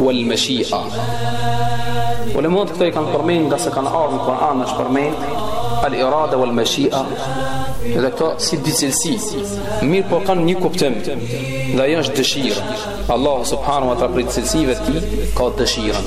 wal mashia Ulemat këto i kanë përmend ngase kanë ardhë në Kur'an është përmend al irada wal mashia dhe këto si dy cilësi mirëpo kanë një kuptim dhe ajo është dëshirë Allah subhanu wa ta'ala prej cilësive tij ka dëshirën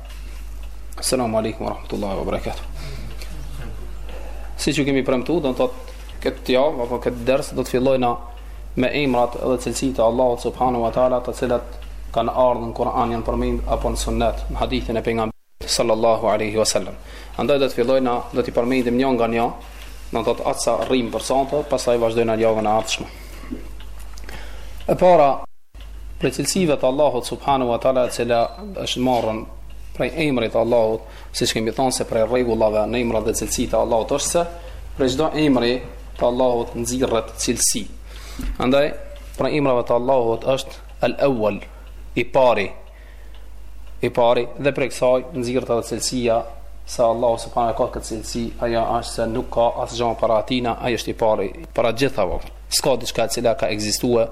Assalamu alaikum wa rahmatullahi wa barakatuh Siç ju kemi premtu, do me thënë këtë javë, apo këtë ders, do të fillojna me emrat dhe cilësit e Allahut subhanu wa ta'ala të cilat kanë ardhë në Kur'an janë përmend apo në sunnet në hadithin e pejgamberit sallallahu aleyhi wa sallam Andaj do të fillojna do t'i përmendim një nga një në do të atësa rrim për sante pasaj vazhdojnë në javën e ardhshme E para Prej cilësive të Allahut subhanahu wa taala e cila është marrën prej emrit të Allahut, siç kemi thënë se prej rregullave në emrat dhe cilësitë e Allahut është se prej çdo emri të Allahut nxirret cilësi. Andaj prej emrave të Allahut është al-awwal, i pari. I pari dhe prej kësaj nxirret edhe cilësia se Allahu subhanahu ka këtë cilësi, ajo është se nuk ka asgjë para tij, ai është i pari, para gjithave. S'ka diçka e cila ka ekzistuar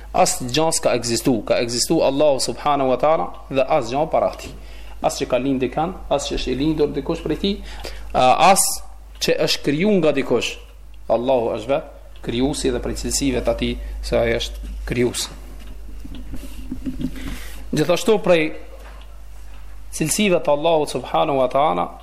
Asgjë s'ka ekzistu, ka ekzistu Allahu subhanahu wa taala dhe asgjë para tij. As që ka lindë dikën, as që është i lindur dikush prej tij, as që është kriju nga dikush. Allahu është vetë krijuesi dhe prej cilësive të atij se ai është krijues. Gjithashtu prej cilësive të Allahut subhanahu wa taala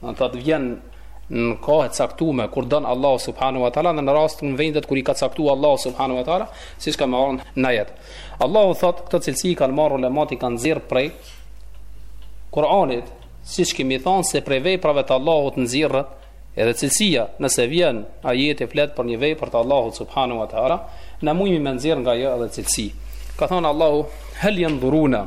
Do të thotë vjen në kohë të caktuar kur don Allahu subhanahu wa taala dhe në rastin në vendet kur i ka caktuar Allahu subhanahu wa taala, siç ka marrën në ajet. Allahu thotë këto cilësi kanë marrë ulemat i kanë nxjerr prej Kur'anit, siç kemi thënë se prej veprave të Allahut nxirret edhe cilësia, nëse vjen ajeti flet për një vepër të Allahut subhanahu wa taala, na mundemi me nxjerr nga ajo edhe cilësi. Ka thënë Allahu hal yanzuruna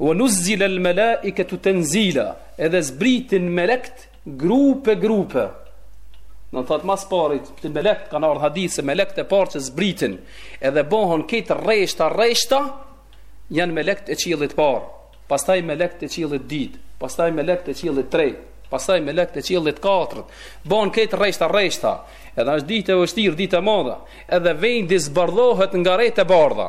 Wa nuzzila al-malaikatu tanzila, edhe zbritin melekt grupe grupe. Do me thënë më së pari, te melekt kanë ardhur hadith se melekt e parë që zbritin, edhe bëhen këta rreshta rreshta, janë melekt e qiellit parë, pastaj melekt e qiellit dytë, pastaj melekt e qiellit tretë, pastaj melekt e qiellit katërt. Bëhen këta rreshta rreshta, edhe është ditë e vështirë, ditë e madhe, edhe vendi zbardhohet nga retë e bardha.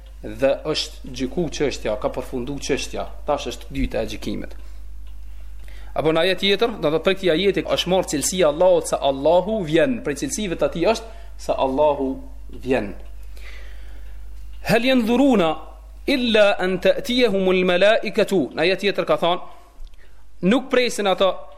Dhe është gjyku çështja, ka përfundu çështja. Tash është dita e gjykimit. Apo në ajet tjetër, do të prej këtij ajeti është marrë cilësia e Allahut se Allahu vjen, prej cilësive të tij është se Allahu vjen. Hal yanzuruna illa an ta'tiyahum al-mala'ikatu. Në ajet tjetër ka thënë, nuk presin ata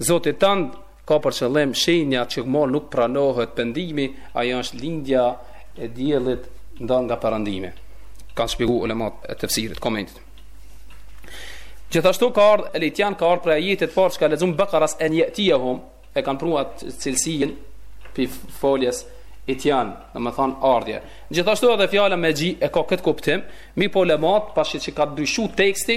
Zoti tënd ka për qëllim shenja që mo nuk pranohet pendimi, ajo është lindja e diellit nda nga perëndimi. Kanë shpjeguar ulemat e tefsirit, komentit. Gjithashtu ka ardhur el-Itjan ka ardhur prej ajetit parë që ka lexu në Bekares en jetijehum e kanë pru cilësinë prej foljes Itjan, domethanë ardhje. Gjithashtu edhe fjala mexhi e ka këtë kuptim, mirëpo ulemat pasi që ka dyshu teksti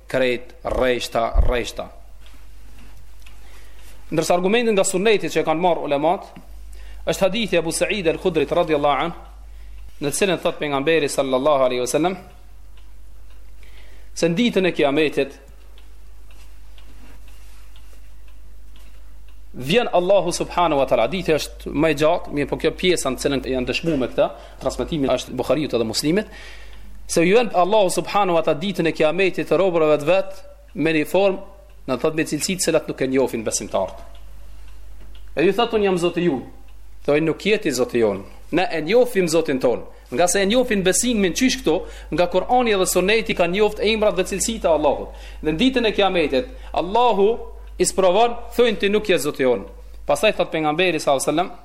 krejt rreshta rreshta ndërsa argumentin nga sunneti që e kanë marr ulemat është hadithi Abu Sa'id al-Khudri radhiyallahu an në të cilin thot pejgamberi sallallahu alaihi wasallam se ditën e kiametit vjen Allahu subhanahu wa taala hadithi është më i gjatë mirëpo kjo pjesa në të cilën janë dëshmuar me këtë Transmetimi është Buhariut dhe Muslimit se ju vjen Allahu subhanahu wa taala ditën e kiametit te robërve të vet me një formë do të thotë me cilësi të cilat nuk e njohin besimtarët. E ju thotë unë jam Zoti ju. Thojn nuk je ti Zoti jon. Ne e njohim Zotin ton. Ngase e njohin besimin qysh këtu, nga Kur'ani dhe Sunneti kanë njoft emrat dhe cilësitë e Allahut. Në ditën e kiametit, Allahu i sprovon, thonë ti nuk je Zoti jon. Pastaj thot pejgamberi sallallahu alajhi wasallam,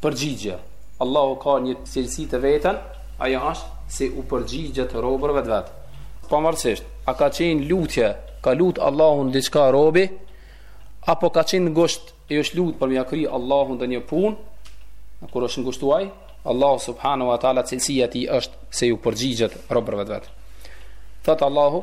Përgjigje, Allahu ka një cilësi të vetën, ajo është se u përgjigjet robërve të vet. Pavarësisht, a ka qenë lutje, ka lut Allahun diçka robi, apo ka qenë ngusht e i është lut për m'ia kry Allahu ndonjë punë, kur është ngushtu ai, Allahu subhanahu wa taala cilësia e tij është se iu përgjigjet robërve të vet. Thot Allahu,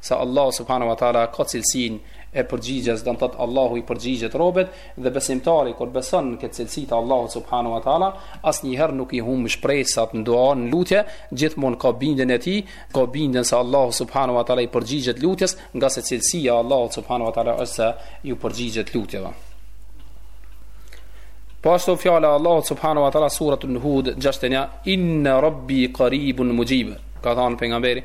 se Allahu subhanahu wa taala ka cilësinë e përgjigjes, do të thotë Allahu i përgjigjet robit dhe besimtari kur beson në këtë cilësi të Allahut subhanahu wa taala, asnjëherë nuk i humb shpresat në dua, në lutje, gjithmonë ka bindjen e tij, ka bindjen se Allahu subhanahu wa taala i përgjigjet lutjes, ngase cilësia e Allahut subhanahu wa taala është se iu përgjigjet lutjeve. Po ashtu fjala e Allahut subhanahu wa taala suretu Hud 61 inna rabbi qaribun mujib ka thënë pejgamberi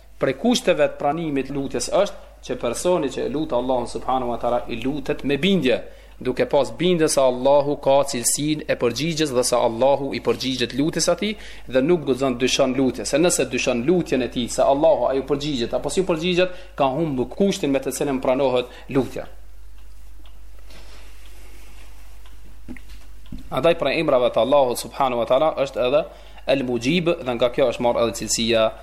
Prej kushteve të pranimit të lutjes është që personi që e lut Allahun subhanahu wa taala i lutet me bindje, duke pas bindje se Allahu ka cilësinë e përgjigjes dhe se Allahu i përgjigjet lutjes së tij dhe nuk guxon dyshon n'lutje. Se nëse dyshon n'lutjen e tij se Allahu a iu përgjigjet apo s'iu përgjigjet, ka humbur kushtin me të cilin pranohet lutja. Andaj prej emrave të Allahu subhanahu wa taala është edhe El Mujib dhe nga kjo është marrë edhe cilësia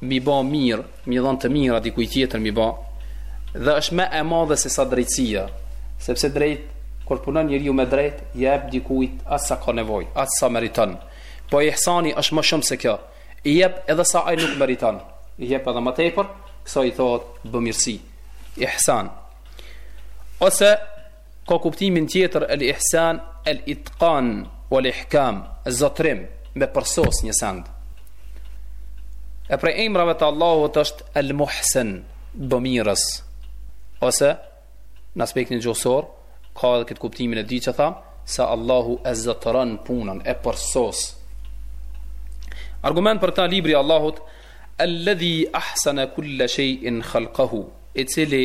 mi ba mirë, mi dhon të mira dikujt tjetër mi ba, dhe është ma e madhe se sa drejtësia, sepse drejt kur punon njeriu me drejt, i jep dikujt atë sa ka nevojë, atë sa meriton. Po ihsani është ma shumë se kjo. I jep edhe sa ai nuk meriton. I jep edhe ma tepër, kësaj i thotë bëmirësi. Ihsan. Ose Ka kuptimin tjetër el ihsan el itqan wel ihkam, zotrim me përsos një send. E prej emrave të Allahut është el muhsin, bëmirës. Ose në aspektin gjuhësor ka edhe këtë kuptimin e dytë që thamë se Allahu e zotëron punën, e përsos. Argument për ta libri i Allahut alladhi ahsana kulla shay'in khalaqahu, i cili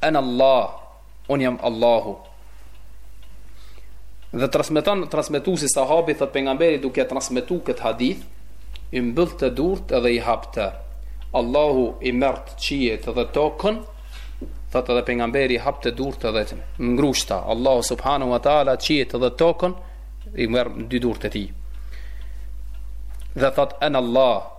Ana Allah, unë jam Allahu. Dhe transmeton transmetuesi sahabi thot pejgamberi duke transmetuar këtë hadith, i mbyllte durt edhe i hapte. Allahu i merr qiejt dhe tokën, thot edhe pejgamberi i hapte durt edhe i ngrushte. Allahu subhanahu wa taala qiejt dhe tokën i merr n'dy durt e tij. Dhe thot ana Allah,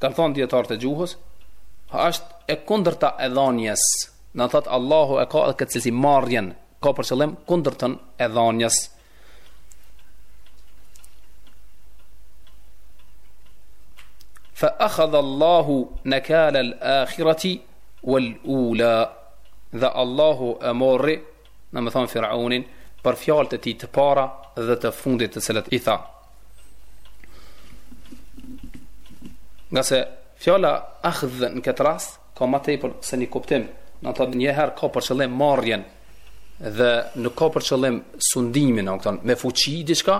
Kanë thënë dietarët e gjuhës, është e kundërta e dhanies. Nëse thot Allahu e ka edhe këtë cilësi marrjen, ka për qëllim kundërtën e dhënies. Fa akhadhahu Allahu nakal al-akhirati wal-ula. Dhe Allahu e mori, domethënë Firaunin, për fjalët e tij të para dhe të fundit të cilat i tha. Nga se fjala akhdh në këtë rast ka ma tepër se ni kuptim, do të thotë një herë ka për qëllim marrjen dhe nuk ka për qëllim sundimin, do të thotë me fuqi diçka,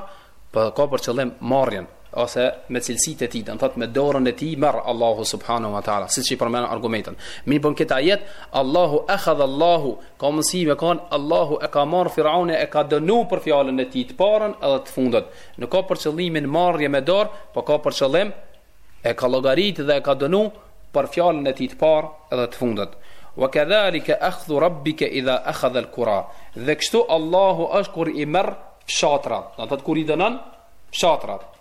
por ka për qëllim marrjen ose me cilësitë e tij, do të thotë me dorën e tij merr Allahu subhanahu wa taala, siç i përmendëm argumentin. Mirëpo n'këtë ajet, Allahu akhadhahu Allahu Ka mundësi me kanë Allahu e ka marrë Firaunin e ka dënu për fjalën e tij të parën edhe të fundët. Nuk ka për qëllim marrje me dorë, po ka për qëllim e ka llogaritë dhe e ka dënu për fjalën e tij të parë edhe të fundët. Wa kadhalika akhdhu rabbika idha akhadha al-qura. Dhe kështu Allahu është kur i merr fshatrat, do të thotë kur i dënon fshatrat.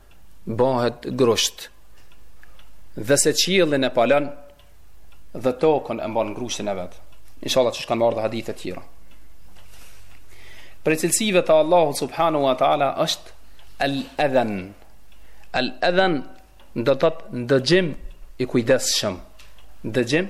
bëhet grusht dhe se qiellin e palon dhe tokën e mban n'grushtin e vet. Inshallah qysh kanë ardhur hadithe të tjera. Prej cilësive të Allahut subhanahu wa taala është al-adhan. Al-adhan do të thotë ndëgjim i kujdesshëm. Ndëgjim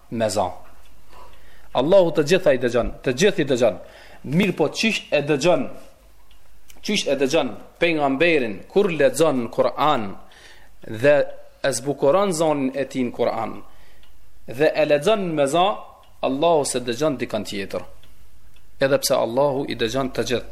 Me zë. Allahu të gjitha i dëgjon, të gjithë i dëgjon. Mirpo çish e dëgjon? Çish e dëgjon pejgamberin kur lexon Kur'an dhe e zbukuron zonin e tij në Kur'an dhe e lexon me zë, Allahu s'e dëgjon dikën tjetër. Edhe pse Allahu i dëgjon të gjithë.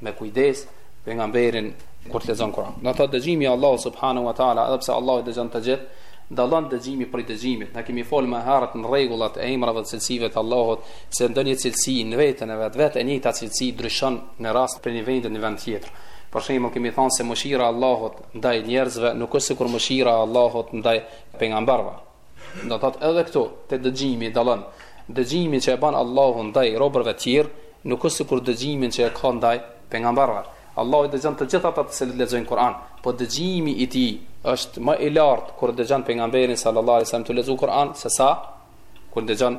me kujdes pejgamberin kur tu lexu Kur'an. Do thotë dëgjimi i Allahu subhanahu wa taala, edhe pse Allahu dëgjon të gjithë, dallon dëgjimi prej dëgjimit. Na kemi folë më herët në rregullat e emrave e cilësive të Allahut se ndonjë cilësi në veten e vet vetë e njëjta cilësi ndryshon në rast prej vendi në vend tjetër. Për shembull kemi thënë se mëshira e Allahut ndaj njerëzve nuk është sikur mëshira e Allahut ndaj pejgamberëve. Do të thotë edhe këtu, te dëgjimi dallon dëgjimin që e ban Allahu ndaj robërve të tjerë, nuk është sikur dëgjimin që e ka ndaj pejgamberëve. Allahu i dëgjon të gjithë ata të cilët lexojnë Kur'an, po dëgjimi i tij është ma i lartë kur dëgjon pejgamberin sallallahu alaihi wasallam tu lexu Kur'an se sa kur dëgjon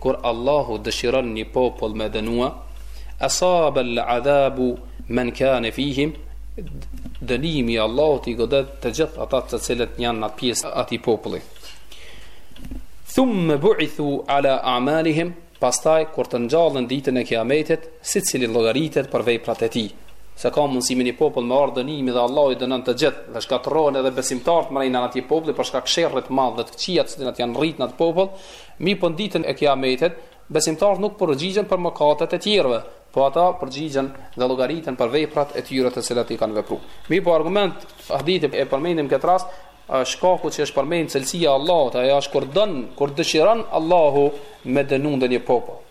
Kur Allahu dëshiron një popull me dënua, asaba al-azabu man kana fihim, dënimi i Allahut i godet të gjithë ata të cilët janë pjesë e atij populli. Thumma bu'ithu ala a'malihim, pastaj kur të ngjallen ditën e Kiametit, secili llogaritet për veprat e tij. Se ka mundësi në një popull me ardhë dënimi dhe Allahu i dënon të gjithë dhe shkatërrohen edhe besimtarët mrena atij populli për shkak sherrit të madh dhe të këqijave që janë rrit në atë popull, Mirëpo në Ditën e Kiametit, besimtarët nuk përgjigjen për mëkatet e tjerëve, po ata përgjigjen dhe llogariten për veprat e tyre të cilat i kanë vepru. Mirëpo argument, hadithin e përmendim në këtë rast, është shkaku që është përmend cilësia e Allahut, ajo është kur don, kur dëshiron Allahu me dënu ndonjë popull.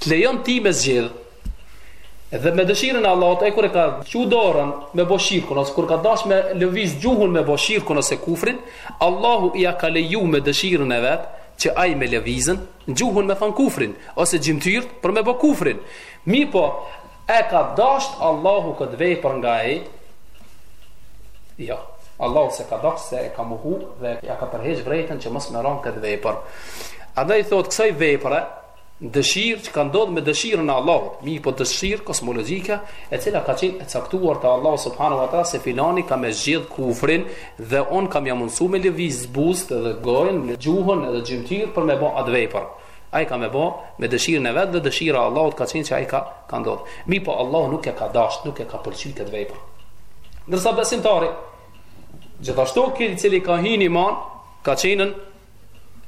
Të lejon ti me zgjidh. Dhe me dëshirën e Allahut, ai kur e ka çu dorën me bo shirkun, ose kur ka dash me lëviz gjuhën me bo shirkun ose kufrin, Allahu ia ka leju me dëshirën e vet, që ai me lëviz gjuhën me than kufrin, ose gjymtyrët për me bo kufrin. Mirëpo, A ka dashtë Allahu këtë vepër nga ai? Jo. Allahu s'e ka dashtë se e ka mohu dhe ja ka tërheq vërejtën që mos me vepru këtë vepër. Andaj i thotë kësaj vepre, dëshirë që ka ndodhë me dëshirën e Allahut, mirpo dëshirë kosmologjike, e cila ka qenë e caktuar te Allahu subhanahu wa taala se filani ka me zgjidhë kufrin dhe unë kam me ja mundësu me lëviz buzët dhe gojën, gjuhën dhe gjymtyrët për me bo atë vepër. Ai ka me bo me dëshirën e vet dhe dëshira e Allahut ka qenë që ai ka ka ndodh. Mirpo Allahu nuk e ka dasht, nuk e ka pëlqy këtë vepër. Ndërsa besimtari gjithashtu i cili ka hi në iman, ka qenë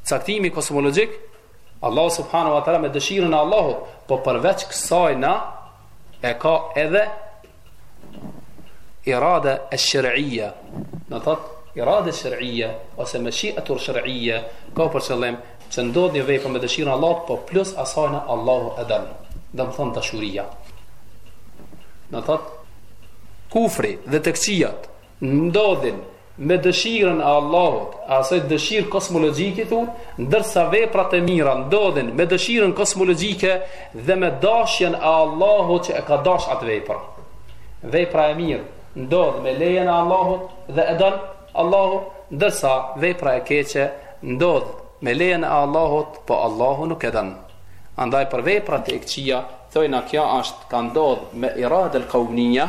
caktimi kosmologjik, Allahu subhanahu wa taala me dëshirën e Allahut, po përveç kësaj na e ka edhe Irada esh-sherija, do të thotë, irada esh-sherija, ose meshietu esh-sherija, ka për qëllim, që ndodh një vepër me dëshirën e Allahut, po plus asajna Allahu e don, domethënë dashuria. Do të thotë, kufri dhe të këqijat, ndodhin me dëshirën e Allahut, asaj dëshirë kosmologjike thonë, ndërsa veprat e mira ndodhin me dëshirën kosmologjike dhe me dashjen e Allahut që e ka dash atë vepër. Vepra e mirë ndodh me lejen e Allahut dhe e don Allahu, ndërsa vepra e keqe ndodh me lejen e Allahut, po Allahu nuk e don. Andaj për veprat e këqija, thojna kjo është ka ndodh me iradë al-kaunija,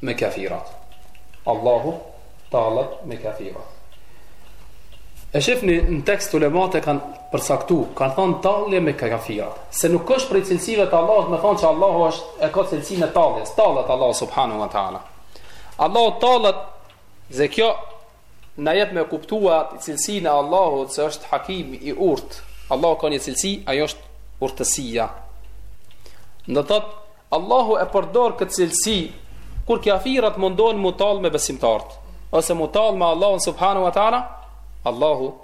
me kafirat. Allahu tallet me kafirat. E shifni në tekst ulemat e kanë përcaktu, kanë thonë tallje me kafirat. Se nuk është prej cilësive të Allahut me thonë që Allahu është e ka cilësinë e talljes, tallet Allahu subhanahu wa taala. Allahu tallet dhe kjo na jep me kuptua cilësinë e Allahut se është Hakim i urtë. Allahu ka një cilësi, ajo është urtësia. Do të thotë Allahu e përdor këtë cilësi kur kafirat mundohen mu tall me besimtarët, ose mu tall me Allahun subhanahu wa ta'ala, Allahu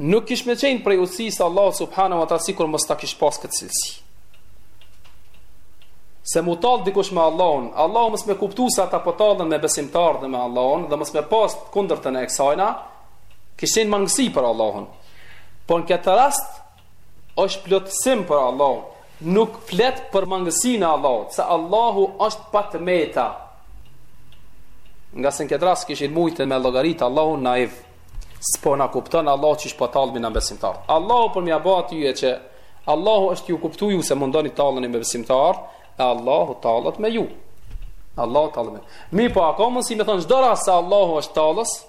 Nuk kish me qenë prej urtësisë së Allahut subhanahu wa taala sikur mos ta kish pas këtë cilësi. Se mu tall dikush me Allahun, Allahu mos me kuptu se ata po tallen me besimtar dhe me Allahun dhe mos me pas kundërtën e ksajna, kish qenë mangësi për Allahun. Por në këtë rast, është plotësim për Allahun, nuk flet për mangësinë e Allahut, se Allahu është pa të meta. Ngase në këtë rast kishin mujtë me llogarit Allahun naiv. S'po na kupton Allahu qysh po tallemi na besimtar. Allahu për mja bo atyre që Allahu është ju kuptu ju se mundoheni talleni me besimtar, e Allahu tallet me ju. Allahu tallet me ju. Mirëpo a ka mundësi me thonë çdo rast se Allahu është tallës?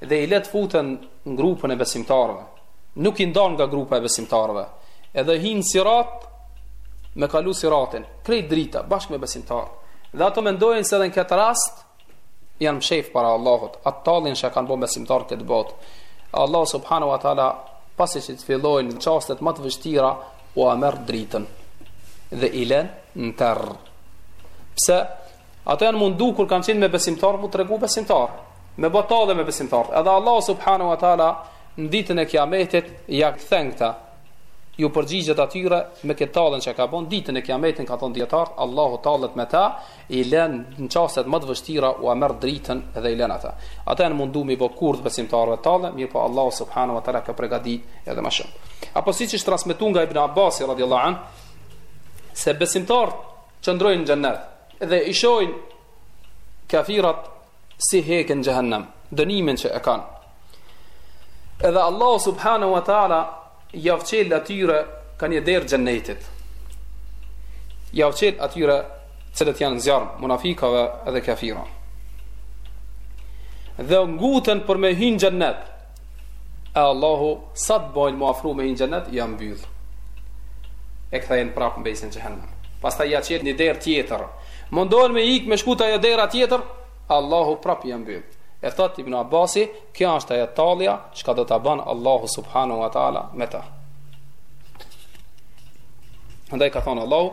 dhe i le të futen n'grupën e besimtarëve, nuk i ndan nga grupa e besimtarëve, edhe hin sirat me kalu siratin, krejt drita, bashkë me besimtarë. Dhe ato mendojnë se edhe në këtë rast janë mshef para Allahut, atë talljen që kanë bo besimtarë këtë botë. Allah subhanahu wa taala pasi që të fillojnë në çastet më të vështira, ua merr dritën dhe i lën në terr. Pse? Ato janë mundu kur kanë qenë me besimtarë, mu tregu besimtarë. me bo tallje me besimtarët. Edhe Allahu subhanahu wa taala në ditën e Kiametit ja kthen këta. Ju përgjigjet atyre me këtë talljen që ka bën ditën e Kiametit kanë thon dijetarët, Allahu tallet me ta, i lën në çastet më të vështira ua merr dritën dhe i lën ata. Ata janë mundu me bë kurth besimtarëve talljen, mirëpo Allahu subhanahu wa taala ka përgatit edhe më shumë. Apo siç është transmetuar nga Ibn Abbas radijallahu anhu se besimtarët qëndrojnë në xhennet dhe i shohin Kafirat si hekin n'xhehenem, dënimin që e kanë. Edhe Allahu subhanahu wa taala jav çel atyre ka një derë t'xhennetit. Jav çel atyre t'cilët janë n'zjarr munafikave edhe kafira. Dhe nguten për me hy n'xhennet. E Allahu sa të bajnë m'u afru me hi në xhennet, ja mbyllë. E kthejnë prapë mbesin n'xhehenem. Pastaj ja çel një derë tjetër. Mundohen me ikë me shku te ajo dera tjetër, Allahu prapë ja mbyllë. E thot Ibn Abasi, kjo është ajo tallja çka do ta ban Allahu subhanahu wa ta'ala me ta. Andaj ka thonë Allahu,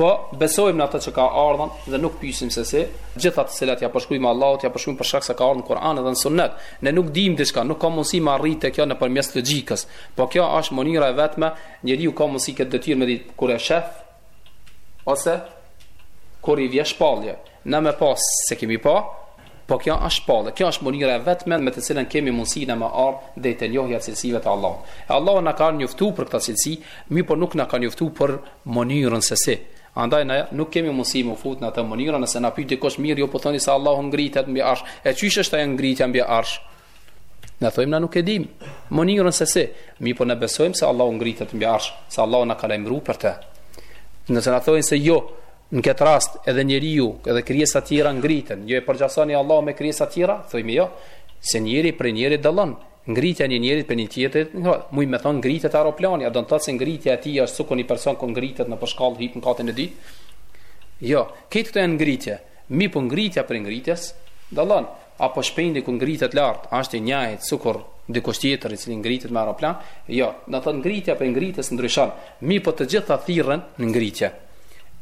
Po, besojmë në atë që ka ardhë dhe nuk pyesim se si, gjitha të cilat ja përshkrujmë Allahut, ja përshkrujmë për shkak se ka ardhë në Kur'an dhe në Sunnet. Ne nuk dimë diçka, nuk ka mundësi me arrit te kjo nëpërmjes logjikës. Po kjo është mënyra e vetme, njeriu ka mundësi këtë detyrë me ditë kur e shef ose kur i vjen shpallje. Na me pa s'e kemi pa, po kjo është shpallje dhe kjo është mënyra e vetme me të cilën kemi mundësi na me ardh deri te njohja e cilësive të Allahut. E Allahu na ka njoftu për këto cilësi, mirëpo nuk na ka njoftu për mënyrën se si. Andaj na nuk kemi mundësi m'u fut në atë mënyrë, nëse na pyet dikush mirë, jo po thoni se Allahu ngritet mbi arsh. E qysh është ajo ngritja mbi arsh? Na thojmë na nuk e dim, mënyrën se si, mirëpo ne besojmë se Allahu ngritet mbi arsh, se Allahu na ka lajmëru për të. Nëse na thonë se jo, në këtë rast edhe njeriu, edhe krijesa tjera ngriten, jo e përngjasoni Allahun me krijesa tjera, thojmë jo, se njeri prej njerit dallon, ngritja e një njerit prej një tjetrit, muj me thonë ngritet aeroplani, a do me thonë se ngritja e tij është sikur një person ku ngritet nëpër shkallë, hip në katin e dytë, jo, këto janë ngritje, mirëpo ngritja prej ngritjes, dallon, Apo shpendi kur ngritet lart asht i njajt sukur dikush tjetër i cili ngritet me aeroplan? Jo, do thot ngritja prej ngritjes ndryshon, mirpo të gjitha thirren ngritje.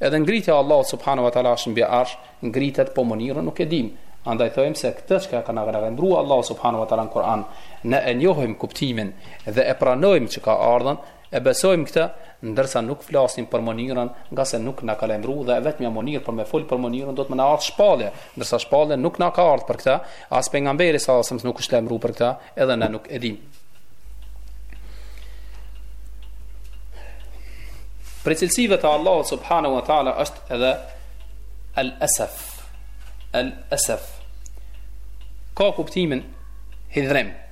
Edhe ngritja e Allahut subhanahu wa taala asht mbi arsh, ngritet po mënyrën nuk e dim. Andaj thojm se këtë çka na lajmërua Allahu subhanahu wa taala në Kur'an, ne e njohim kuptimin dhe e pranojm që ka ardhë, E besojmë këtë, ndërsa nuk flasim për mënyrën, ngase nuk na ka lajmëruar dhe e vetmja mënyrë për me fol për mënyrën duhet me na ardh shpallje, ndërsa shpallja nuk na ka ardh për këtë, as pejgamberi salallahu alejhi ve selem nuk është lajmëruar për këtë, edhe ne nuk e dimë. Prej cilësive të Allahut subhanahu wa taala është edhe al-asaf. Al-asaf. Ka kuptimin hidhrim,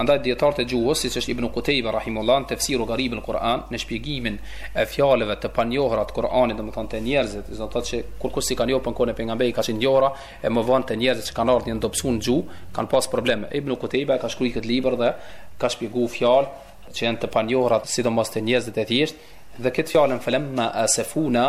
Andaj dietarët e gjuhës, siç është Ibn Kutejbe rahimullah në tefsiru Garib al-Quran, në shpjegimin e fjalëve të panjohura të Kur'anit, domethënë te njerëzit, do të thotë se kurejshët i kanë njohur, në kohën e pejgamberit kanë qenë të njohura e më vonë te njerëzit që kanë ardhur janë dobësuar në gjuhë, kanë pas probleme. Ibn Kutejbe ka shkruar këtë libër dhe ka shpjeguar fjalë që janë të panjohura sidomos te njerëzit e thjeshtë dhe këtë fjalën falam ma asafuna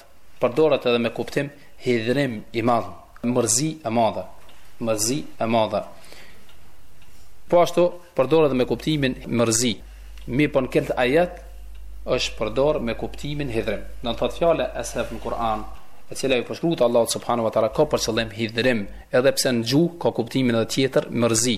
Përdoret edhe me kuptim hidhërim i madh, mërzi e madhe, mërzi e madhe. Po ashtu përdoret edhe me kuptimin mërzi. Mirëpo në këtë ajet është përdor me kuptimin hidhërim. Do të thotë fjala asaf në Kur'an, e cila i përshkruhet Allahut subhanahu wa taala ka për qëllim hidhërim, edhe pse në gjuhë ka kuptimin edhe tjetër mërzi.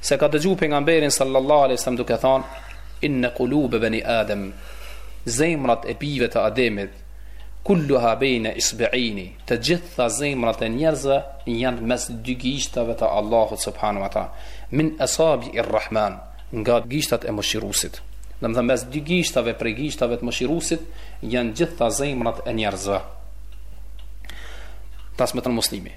Se e ka dëgju pejgamberin sallallahu alejhi ve sellem duke thanë Inne kulube beni adem Zemrat e bijve të ademit Kulluha bejne isbeini Të gjitha zemrat e njerëzve Janë mes dy gishtave të Allahut subhanehu ve teala Min esabi i rrahman Nga gishtat e mëshirusit Domethënë mes dy gishtave Prej gishtave të mëshirusit Janë të gjitha zemrat e njerëzve Transmeton muslimi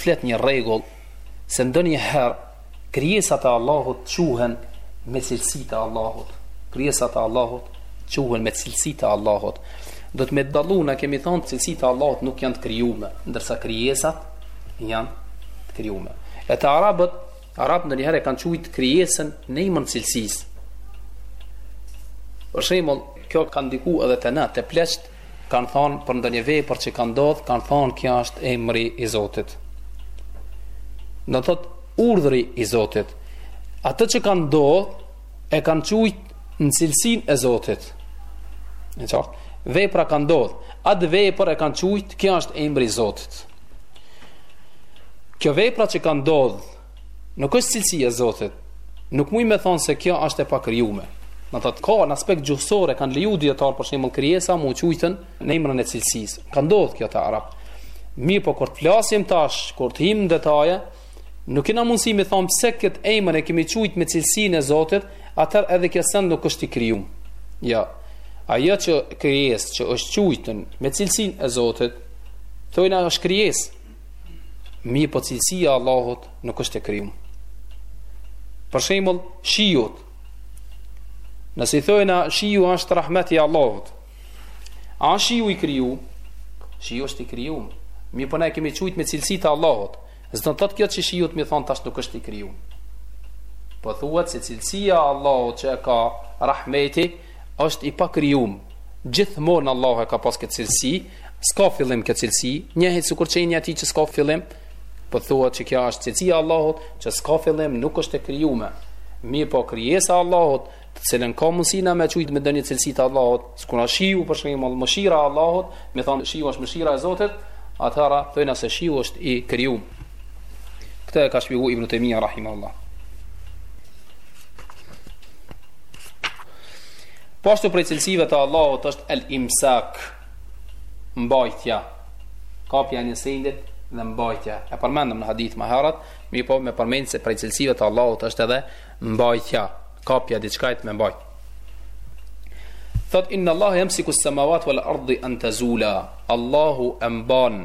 flet një rregull se ndonjëherë krijesat e Allahut quhen me cilësitë e Allahut. Krijesat e Allahut quhen me cilësitë e Allahut. Duhet me dallu na kemi thënë cilësitë e Allahut nuk janë të krijume, ndërsa krijesat janë të krijume. E te arabët, arabët ndonjëherë e kanë qujt krijesën në emën cilësisë. Për shembull, kjo ka ndiku edhe te na, te pleqtë Kanë thanë për ndonjë vepër që ka ndodhë, kanë thanë kjo është emri i Zotit. Do të thotë urdhëri i Zotit. Atë që ka ndodhë, e kanë qujtë në cilësinë e Zotit. E qartë, vepra ka ndodhë. Atë vepër e kanë qujtë, kjo është emri i Zotit. Kjo vepra që ka ndodhë, Nuk është cilësi e Zotit. Nuk mujmë me thonë se kjo është e pakrijume. Do të thotë ka në aspekt gjuhësor e kanë leju dijetarët për shembull krijesa me u qujt në emrin e cilësisë. Ka ndodhë kjo te arabët. Mirëpo kur të flasim tash, kur të hym në detaje, nuk kena mundësi me thonë pse këtë emër e kemi qujt me cilësinë e Zotit, atëherë edhe ky send nuk është i krijum. Jo, ajo krijesë që është qujtun me cilësinë e Zotit, thojna është krijesë, Mirëpo cilësia e Allahut nuk është e krijume. Për shembull, shiu. Nëse i thojna shiu është rahmeti i Allahut. A asht shiu i krijum? Shiu është i krijum. Mirëpo na e kemi qujt me cilësi të Allahut. S'do të thotë kjo që shiut me i thon tash nuk është i krijum. Po thuhet se cilësia e Allahut që e ka rahmeti Është i pakrijum, gjithmonë Allahu e ka pas këtë cilësi, s'ka fillim kjo cilësi, njëjtë sikur qenia e tij që s'ka fillim, po thuhet që kjo është cilësia e Allahut, që s'ka fillim, nuk është e krijume. Mirëpo krijesa e Allahut, të cilën ka mundësi na me qujt me ndonjë cilësi të Allahut, sikur është shiu për shembull, mëshira e Allahut, me thon shiu është mëshira e Zotit, atëherë thojna se shiu është i krijuar. Këtë e ka shpjegu Ibn Tejmija, rahimehullah. Po ashtu prej cilësive të Allahut është el imsak, mbajtja, kapja e një sendit dhe mbajtja. E përmendëm në hadith më herët, mirëpo me përmendë se prej cilësive të Allahut është edhe mbajtja, kapja diçkajt me mbajt. Thot, inna Allah jumsikus-semavati vel erda en tezula, Allahu i mban,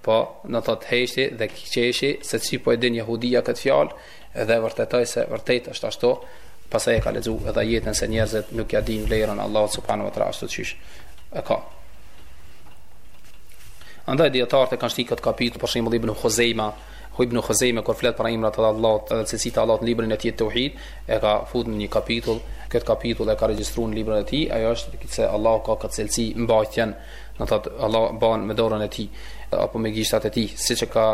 Po, do të thotë heshti dhe qeshi se qysh po e din jehudia këtë fjalë dhe vërtetoi se vërtet është ashtu, pastaj e ka lexu edhe ajetin se njerëzit nuk ia dinë vlerën Allahut subhanahu wa taala ashtu qysh e ka. Andaj dietarët e kanë shti këtë kapitull për shembull Ibn Khuzaima, Ibn Khuzaima kur flet për emrat e Allahut dhe cilësitë e Allahut në librin e tij Tauhid, e ka futur në një kapitull, këtë kapitull e ka regjistruar në librin e tij, ajo është se Allahu ka këtë cilësi mbajtjen Do të thotë, Allahu mban me dorën e tij, apo me gishtat e tij, siç e ka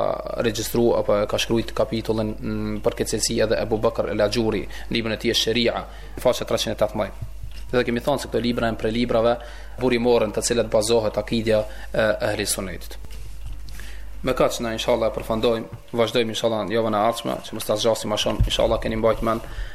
regjistru, apo e ka shkrujt kapitullin për këtë cilësi edhe Ebu Bakr el Axhuri, librin e tij Esh-Sheria, faqe 318. Dhe kemi thonë se këto libra janë prej librave burimore në të cilët bazohet akidja e ehli sunetit. Me kaq na inshallah e përfundojmë, vazhdojmë inshallah javën e ardhshme, që mos ta zgjasim më shumë. Inshallah keni mbajt mend